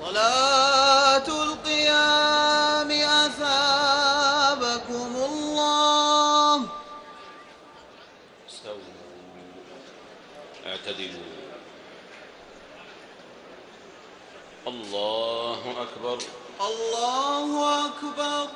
صلاة القيام أثابكم الله. استووا. اعتدلوا. الله أكبر. الله أكبر.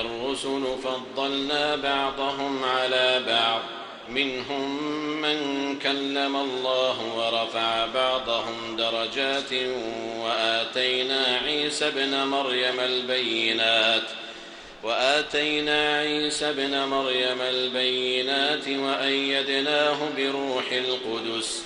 الرسل فضلنا بعضهم على بعض. منهم من كلم الله ورفع بعضهم درجات وآتينا عيسى ابن مريم البينات. وآتينا عيسى ابن مريم البينات وأيدناه بروح القدس.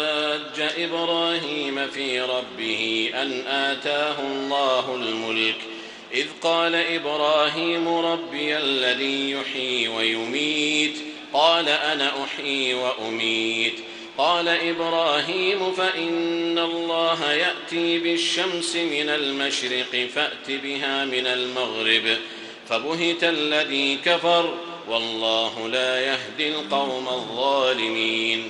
إبراهيم في ربه أن آتاه الله الملك. إذ قال إبراهيم ربي الذي يحيي ويميت. قال أنا أحيي وأميت. قال إبراهيم فإن الله يأتي بالشمس من المشرق فأت بها من المغرب. فبهت الذي كفر والله لا يهدي القوم الظالمين.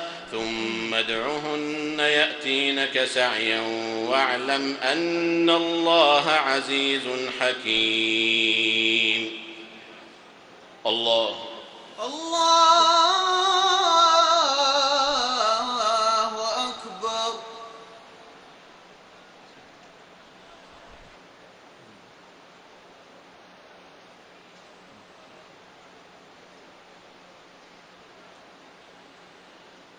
ثم ادعهن يأتينك سعيا واعلم أن الله عزيز حكيم. الله. الله.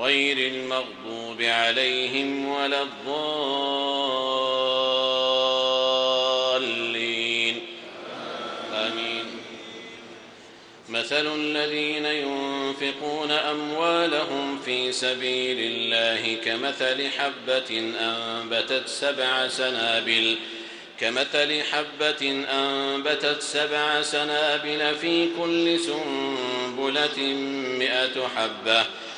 غير المغضوب عليهم ولا الضالين. آمين. مثل الذين ينفقون أموالهم في سبيل الله كمثل حبة أنبتت سبع سنابل كمثل حبة أنبتت سبع سنابل في كل سنبلة مئة حبة.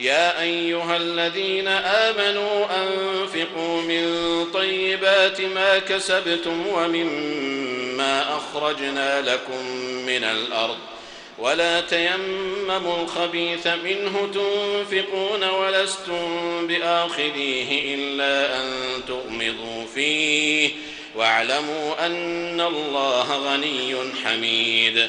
يا أيها الذين آمنوا أنفقوا من طيبات ما كسبتم ومما أخرجنا لكم من الأرض. ولا تيمموا الخبيث منه تنفقون ولستم بآخذيه إلا أن تغمضوا فيه. واعلموا أن الله غني حميد.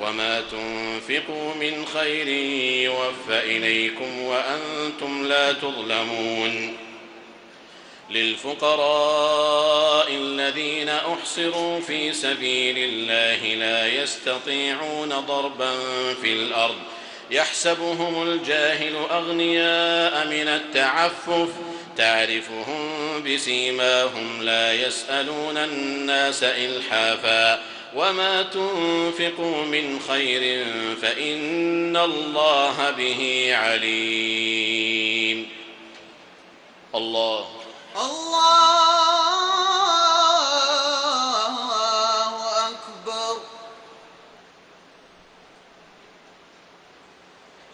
وما تنفقوا من خير يوفى إليكم وأنتم لا تظلمون للفقراء الذين أحصروا في سبيل الله لا يستطيعون ضربا في الأرض يحسبهم الجاهل أغنياء من التعفف تعرفهم بسيماهم لا يسألون الناس إلحافا وما تنفقوا من خير فإن الله به عليم. الله. الله أكبر.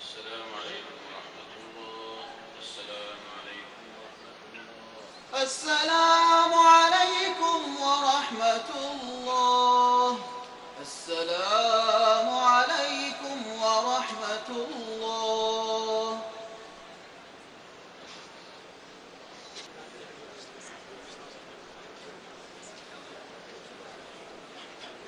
السلام عليكم ورحمة الله. السلام عليكم ورحمة الله. السلام عليكم ورحمة الله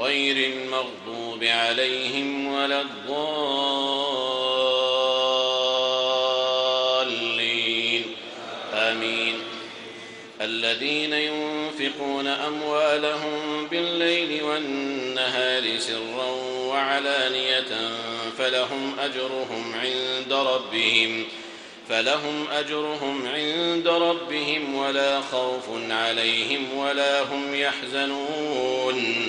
غير المغضوب عليهم ولا الضالين. آمين. الذين ينفقون أموالهم بالليل والنهار سرا وعلانية فلهم أجرهم عند ربهم فلهم أجرهم عند ربهم ولا خوف عليهم ولا هم يحزنون.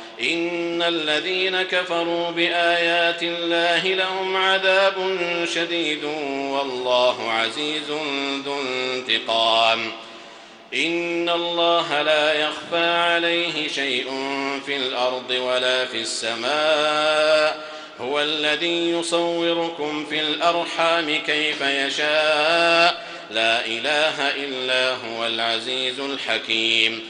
إن الذين كفروا بآيات الله لهم عذاب شديد والله عزيز ذو انتقام. إن الله لا يخفى عليه شيء في الأرض ولا في السماء. هو الذي يصوركم في الأرحام كيف يشاء. لا إله إلا هو العزيز الحكيم.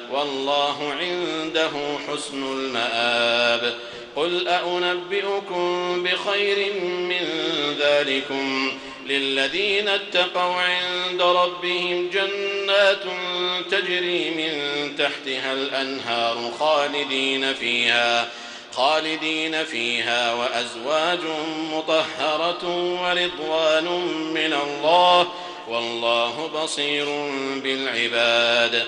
والله عنده حسن المآب. قل أأنبئكم بخير من ذلكم. للذين اتقوا عند ربهم جنات تجري من تحتها الأنهار خالدين فيها خالدين فيها وأزواج مطهرة ورضوان من الله. والله بصير بالعباد.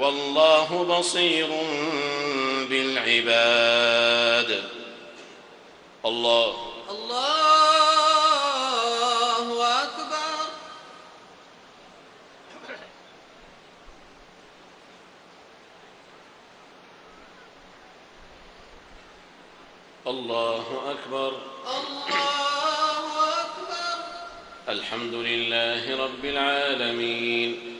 والله بصير بالعباد. الله. الله أكبر. الله أكبر. الله أكبر. الحمد لله رب العالمين.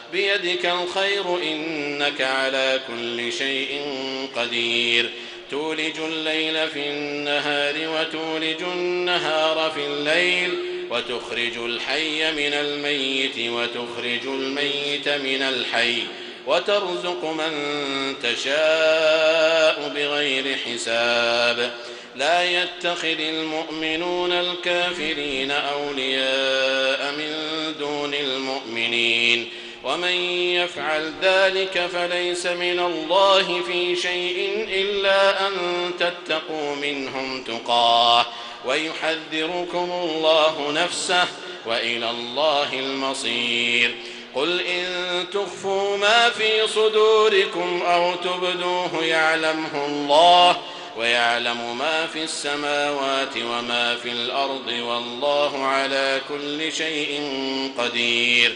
بيدك الخير إنك على كل شيء قدير. تولج الليل في النهار وتولج النهار في الليل وتخرج الحي من الميت وتخرج الميت من الحي وترزق من تشاء بغير حساب. لا يتخذ المؤمنون الكافرين أولياء من دون المؤمنين. ومن يفعل ذلك فليس من الله في شيء إلا أن تتقوا منهم تقاه ويحذركم الله نفسه وإلى الله المصير. قل إن تخفوا ما في صدوركم أو تبدوه يعلمه الله ويعلم ما في السماوات وما في الأرض والله على كل شيء قدير.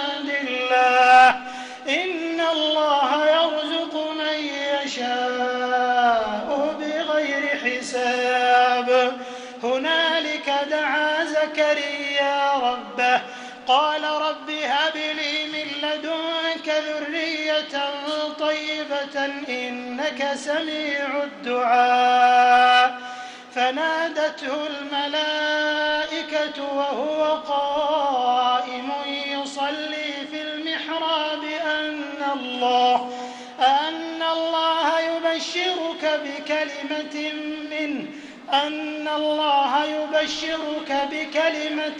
قال رب هب لي من لدنك ذرية طيبة إنك سميع الدعاء. فنادته الملائكة وهو قائم يصلي في المحراب أن الله أن الله يبشرك بكلمة منه أن الله يبشرك بكلمة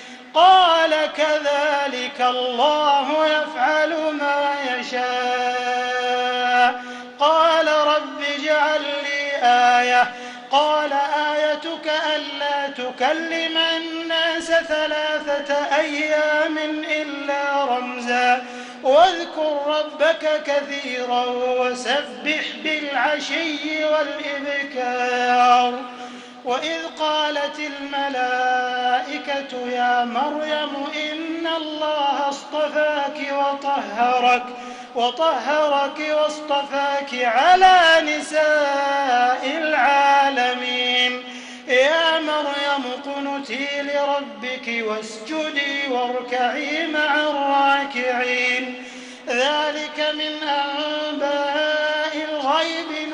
قال كذلك الله يفعل ما يشاء. قال رب اجعل لي آية. قال آيتك ألا تكلم الناس ثلاثة أيام إلا رمزا. واذكر ربك كثيرا وسبح بالعشي والإبكار. وإذ قالت الملائكة يا مريم إن الله اصطفاك وطهرك وطهرك واصطفاك على نساء العالمين. يا مريم اقنتي لربك واسجدي واركعي مع الراكعين. ذلك من أنباء الغيب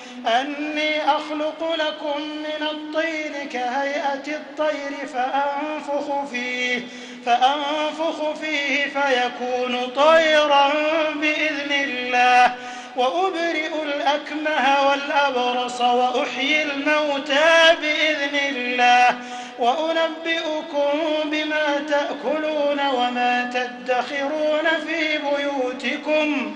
أني أخلق لكم من الطين كهيئة الطير فأنفخ فيه فأنفخ فيه فيكون طيرا بإذن الله. وأبرئ الأكمه والأبرص وأحيي الموتى بإذن الله. وأنبئكم بما تأكلون وما تدخرون في بيوتكم.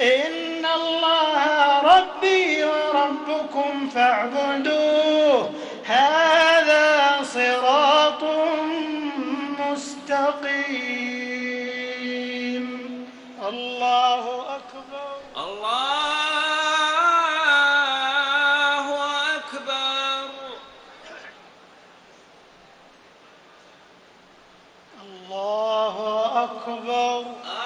إن الله ربي وربكم فاعبدوه. هذا صراط مستقيم. الله أكبر. الله أكبر. الله أكبر. الله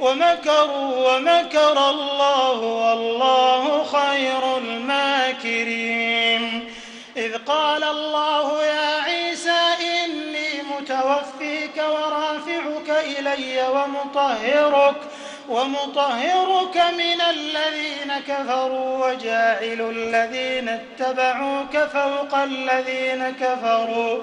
ومكروا ومكر الله والله خير الماكرين. إذ قال الله يا عيسى إني متوفيك ورافعك إلي ومطهرك ومطهرك من الذين كفروا وجاعل الذين اتبعوك فوق الذين كفروا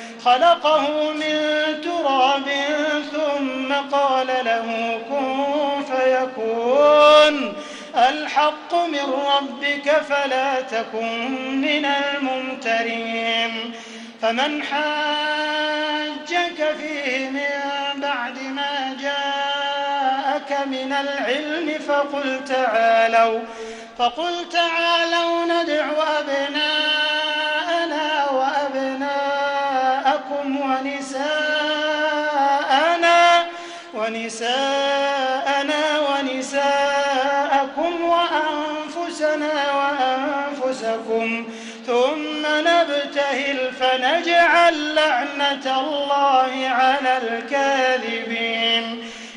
خلقه من تراب ثم قال له كن فيكون. الحق من ربك فلا تكن من الممترين. فمن حاجك فيه من بعد ما جاءك من العلم فقل تعالوا فقل تعالوا ندع أبناءنا ونساءنا ونساءنا ونساءكم وأنفسنا وأنفسكم ثم نبتهل فنجعل لعنة الله على الكاذبين.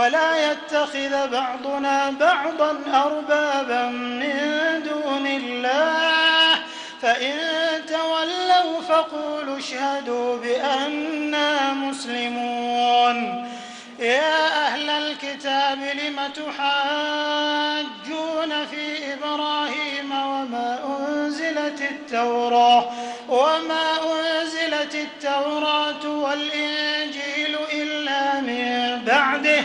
ولا يتخذ بعضنا بعضا أربابا من دون الله. فإن تولوا فقولوا اشهدوا بأننا مسلمون. يا أهل الكتاب لم تحاجون في إبراهيم وما أنزلت التوراة؟ وما أنزلت التوراة والإنجيل إلا من بعده.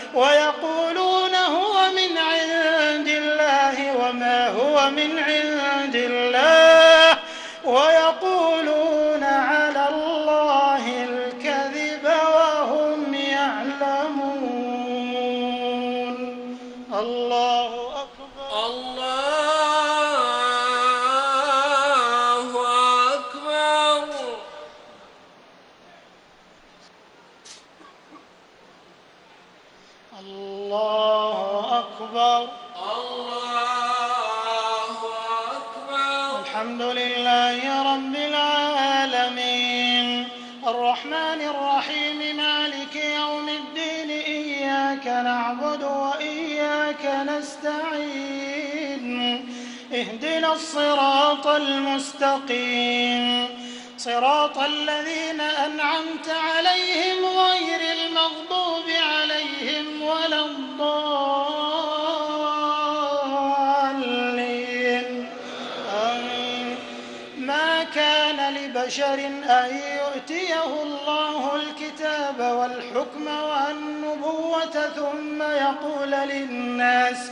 ويقولون هو من عند الله وما هو من عند الله. ويقولون اهدنا الصراط المستقيم. صراط الذين أنعمت عليهم غير المغضوب عليهم ولا الضالين. آمين ما كان لبشر أن يؤتيه الله الكتاب والحكم والنبوة ثم يقول للناس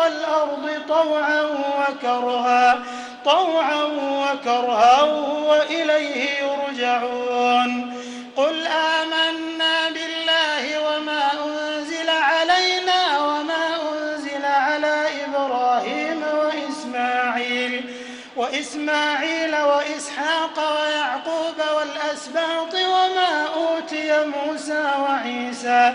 والأرض طوعا وكرها طوعا وكرها وإليه يرجعون. قل آمنا بالله وما أنزل علينا وما أنزل على إبراهيم وإسماعيل وإسماعيل وإسحاق ويعقوب والأسباط وما أوتي موسى وعيسى.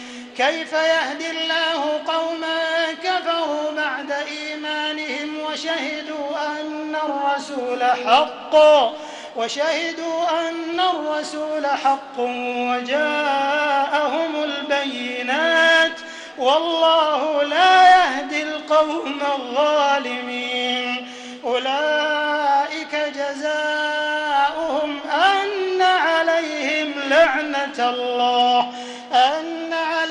كيف يهدي الله قوما كفروا بعد إيمانهم وشهدوا أن الرسول حق؟ وشهدوا أن الرسول حق وجاءهم البينات. والله لا يهدي القوم الظالمين. أولئك جزاؤهم أن عليهم لعنة الله أن عليهم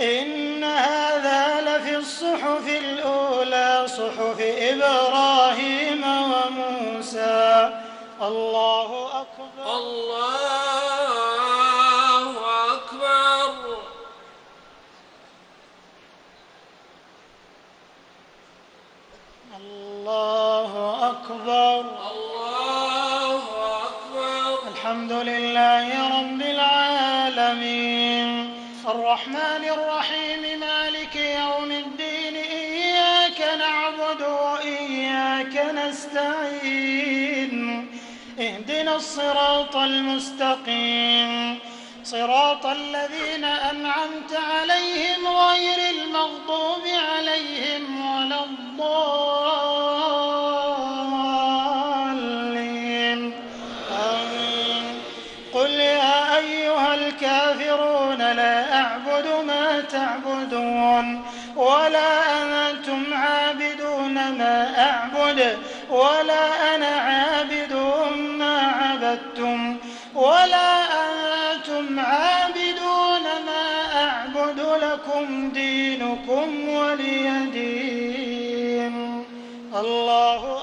إن هذا لفي الصحف الأولى صحف إبراهيم وموسى. الله أكبر. الله أكبر. الله أكبر. الله أكبر. الحمد لله رب العالمين. الرحمن الرحيم. اهدنا الصراط المستقيم. صراط الذين أنعمت عليهم غير المغضوب عليهم ولا الضالين. آمين. قل يا أيها الكافرون لا أعبد ما تعبدون ولا أنتم عابدون ما أعبد ولا أنا عابد ولا أنتم عابدون ما أعبد لكم دينكم ولي دين الله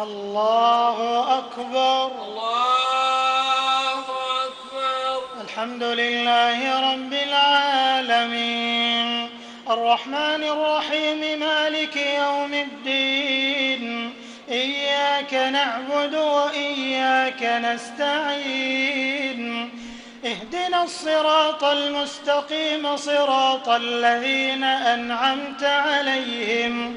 الله أكبر. الله أكبر. الحمد لله رب العالمين. الرحمن الرحيم مالك يوم الدين. إياك نعبد وإياك نستعين. اهدنا الصراط المستقيم صراط الذين أنعمت عليهم.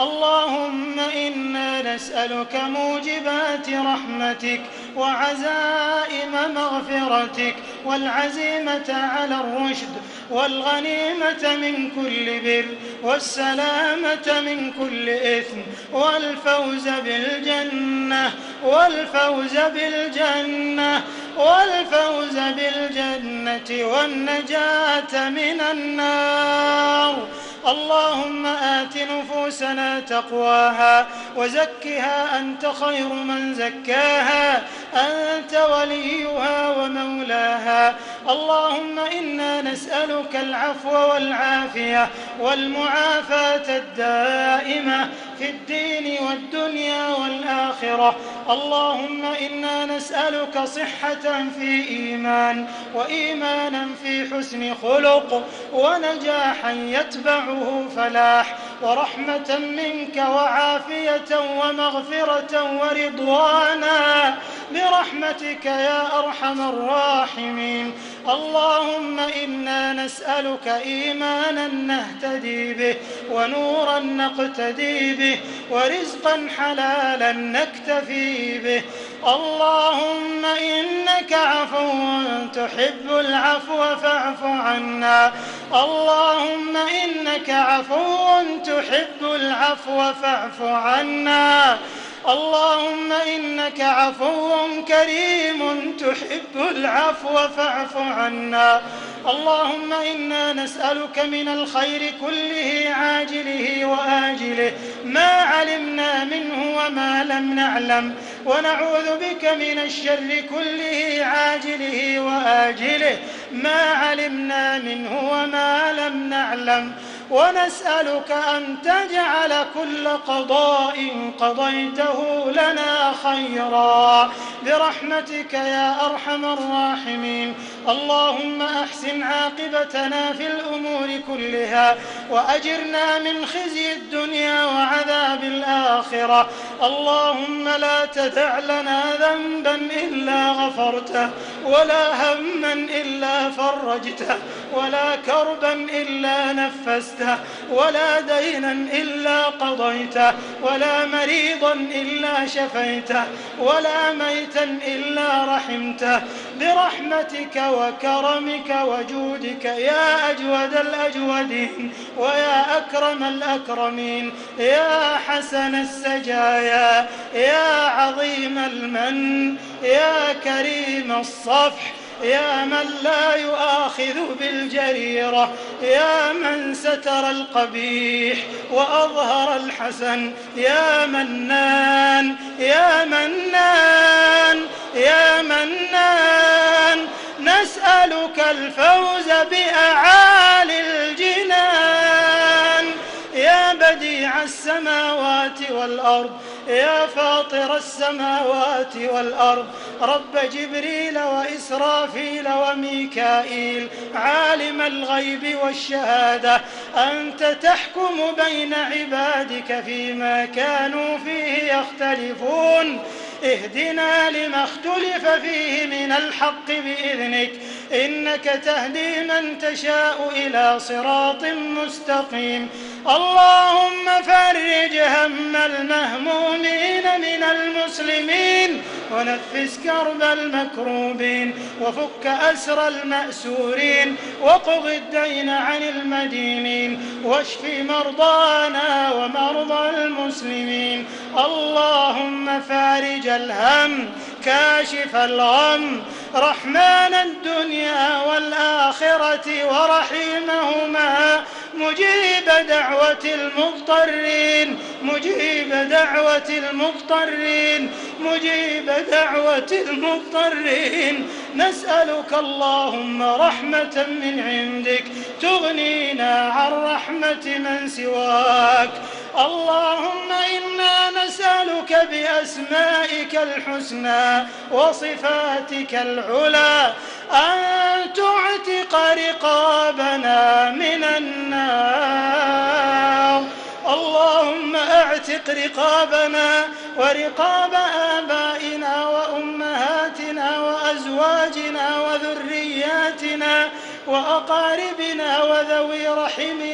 اللهم إنا نسألك موجبات رحمتك وعزائم مغفرتك والعزيمة على الرشد والغنيمة من كل بر والسلامة من كل إثم والفوز بالجنة والفوز بالجنة والفوز بالجنة والنجاة من النار اللهم آت نفوسنا تقواها وزكها أنت خير من زكاها أنت وليها ومولاها. اللهم إنا نسألك العفو والعافية والمعافاة الدائمة في الدين والدنيا والآخرة. اللهم إنا نسألك صحة في إيمان وإيمانا في حسن خلق ونجاحا يتبعه فلاح ورحمة منك وعافية ومغفرة ورضوانا برحمتك يا أرحم الراحمين. اللهم إنا نسألك إيمانا نهتدي به ونورا نقتدي به ورزقا حلالا نكتفي به. اللهم إنك عفو تحب العفو فاعف عنا. اللهم إنك عفو تحب العفو فاعف عنا. اللهم إنك عفو كريم تحب العفو فاعف عنا. اللهم إنا نسألك من الخير كله عاجله وآجله. ما علمنا منه وما لم نعلم. ونعوذ بك من الشر كله عاجله وآجله. ما علمنا منه وما لم نعلم. ونسألك أن تجعل كل قضاء قضيته لنا خيرا. برحمتك يا أرحم الراحمين. اللهم أحسن عاقبتنا في الأمور كلها وأجرنا من خزي الدنيا وعذاب الآخرة. اللهم لا تدع لنا ذنبا إلا غفرته ولا هما إلا فرجته ولا كربا إلا نفسته. ولا دينا إلا قضيته ولا مريضا إلا شفيته ولا ميتا إلا رحمته. برحمتك وكرمك وجودك يا أجود الأجودين ويا أكرم الأكرمين يا حسن السجايا يا عظيم المن يا كريم الصفح يا من لا يؤاخذ بالجريرة يا من ستر القبيح وأظهر الحسن يا منان يا منان يا منان نسألك الفوز بأعالي الجنان. يا بديع السماوات والأرض يا فاطر السماوات والأرض رب جبريل وإسرافيل وميكائيل عالم الغيب والشهادة أنت تحكم بين عبادك فيما كانوا فيه يختلفون. اهدنا لما اختلف فيه من الحق بإذنك. إنك تهدي من تشاء إلى صراط مستقيم. اللهم فرج هم المهمومين من المسلمين ونفس كرب المكروبين وفك أسر المأسورين وقض الدين عن المدينين واشف مرضانا ومرضى المسلمين. اللهم فارج الهم كاشف الغم. رحمن الدنيا والآخرة ورحيمهما مجيب دعوة المضطرين مجيب دعوة المضطرين مجيب دعوة المضطرين. نسألك اللهم رحمة من عندك تغنينا عن رحمة من سواك. اللهم إنا نسألك بأسمائك الحسنى وصفاتك العلى أن تعتق رقابنا من النار. اللهم أعتق رقابنا ورقاب آبائنا وأمهاتنا وأزواجنا وذرياتنا وأقاربنا وذوي رحمنا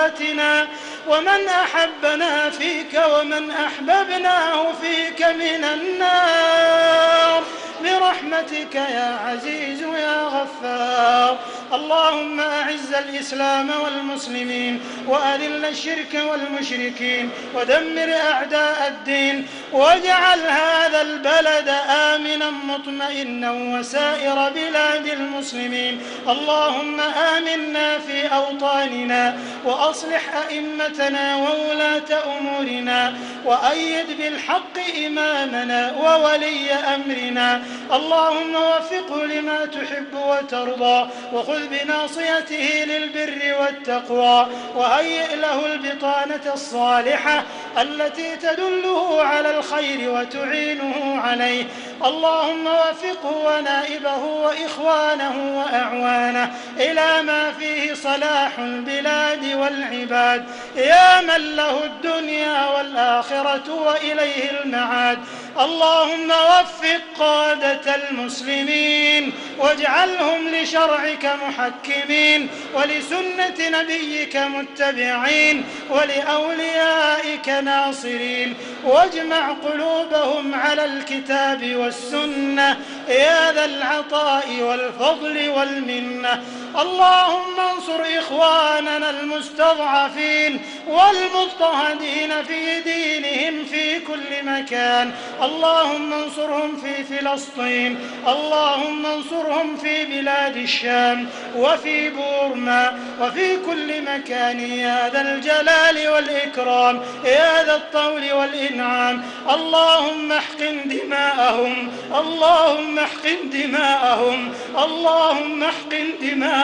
وولاتنا ومن أحبنا فيك ومن أحببناه فيك من النار. برحمتك يا عزيز يا غفار. اللهم أعز الإسلام والمسلمين وأذل الشرك والمشركين ودمر أعداء الدين واجعل هذا البلد آمنا مطمئنا وسائر بلاد المسلمين. اللهم آمنا في أوطاننا وأصلح أئمتنا وولاة أمورنا وأيد بالحق إمامنا وولي أمرنا. اللهم وفقه لما تحب وترضى وخذ بناصيته للبر والتقوى وهيئ له البطانة الصالحة التي تدله على الخير وتعينه عليه. اللهم وفقه ونائبه وإخوانه وأعوانه إلى ما فيه صلاح البلاد والعباد. يا من له الدنيا والآخرة وإليه المعاد. اللهم وفق قادة المسلمين واجعلهم لشرعك محكمين ولسنة نبيك متبعين ولأوليائك ناصرين. واجمع قلوبهم على الكتاب والسنة يا ذا العطاء والفضل والمنة. اللهم انصر إخواننا المستضعفين والمضطهدين في دينهم في كل مكان. اللهم انصرهم في فلسطين اللهم انصرهم في بلاد الشام وفي بورما وفي كل مكان. يا ذا الجلال والإكرام يا ذا الطول والإنعام. اللهم احقن دماءهم اللهم احقن دماءهم اللهم احقن دماءهم.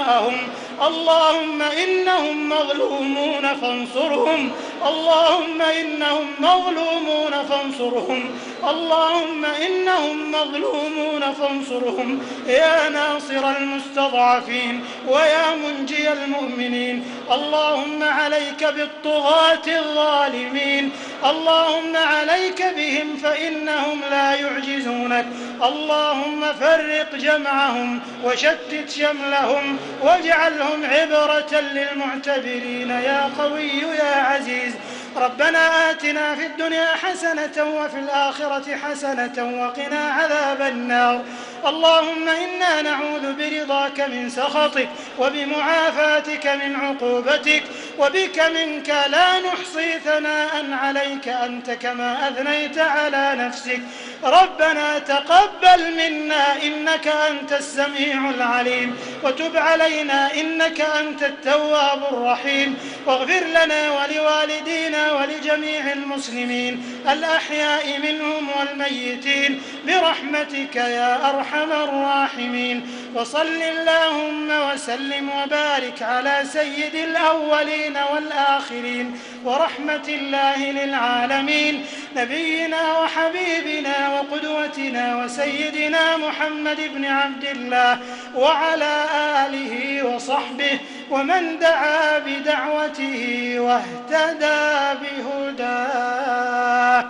اللهم إنهم مظلومون فانصرهم. اللهم إنهم مظلومون فانصرهم. اللهم إنهم مظلومون فانصرهم. يا ناصر المستضعفين ويا منجي المؤمنين. اللهم عليك بالطغاة الظالمين. اللهم عليك بهم فإنهم لا يعجزونك. اللهم فرق جمعهم وشتت شملهم. واجعلهم عبرة للمعتبرين. يا قوي يا عزيز ربنا آتنا في الدنيا حسنة وفي الآخرة حسنة وقنا عذاب النار. اللهم إنا نعوذ برضاك من سخطك وبمعافاتك من عقوبتك وبك منك لا نحصي ثناء عليك أنت كما أثنيت على نفسك. ربنا تقبل منا إنك أنت السميع العليم وتب علينا إنك أنت التواب الرحيم. واغفر لنا ولوالدينا ولجميع المسلمين الأحياء منهم والميتين برحمتك يا أرحم الراحمين. وصل اللهم وسلم وبارك على سيد الأولين والآخرين ورحمة الله للعالمين. نبينا وحبيبنا وقدوتنا وسيدنا محمد بن عبد الله وعلى آله وصحبه ومن دعا بدعوته واهتدى بهداه.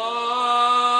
啊。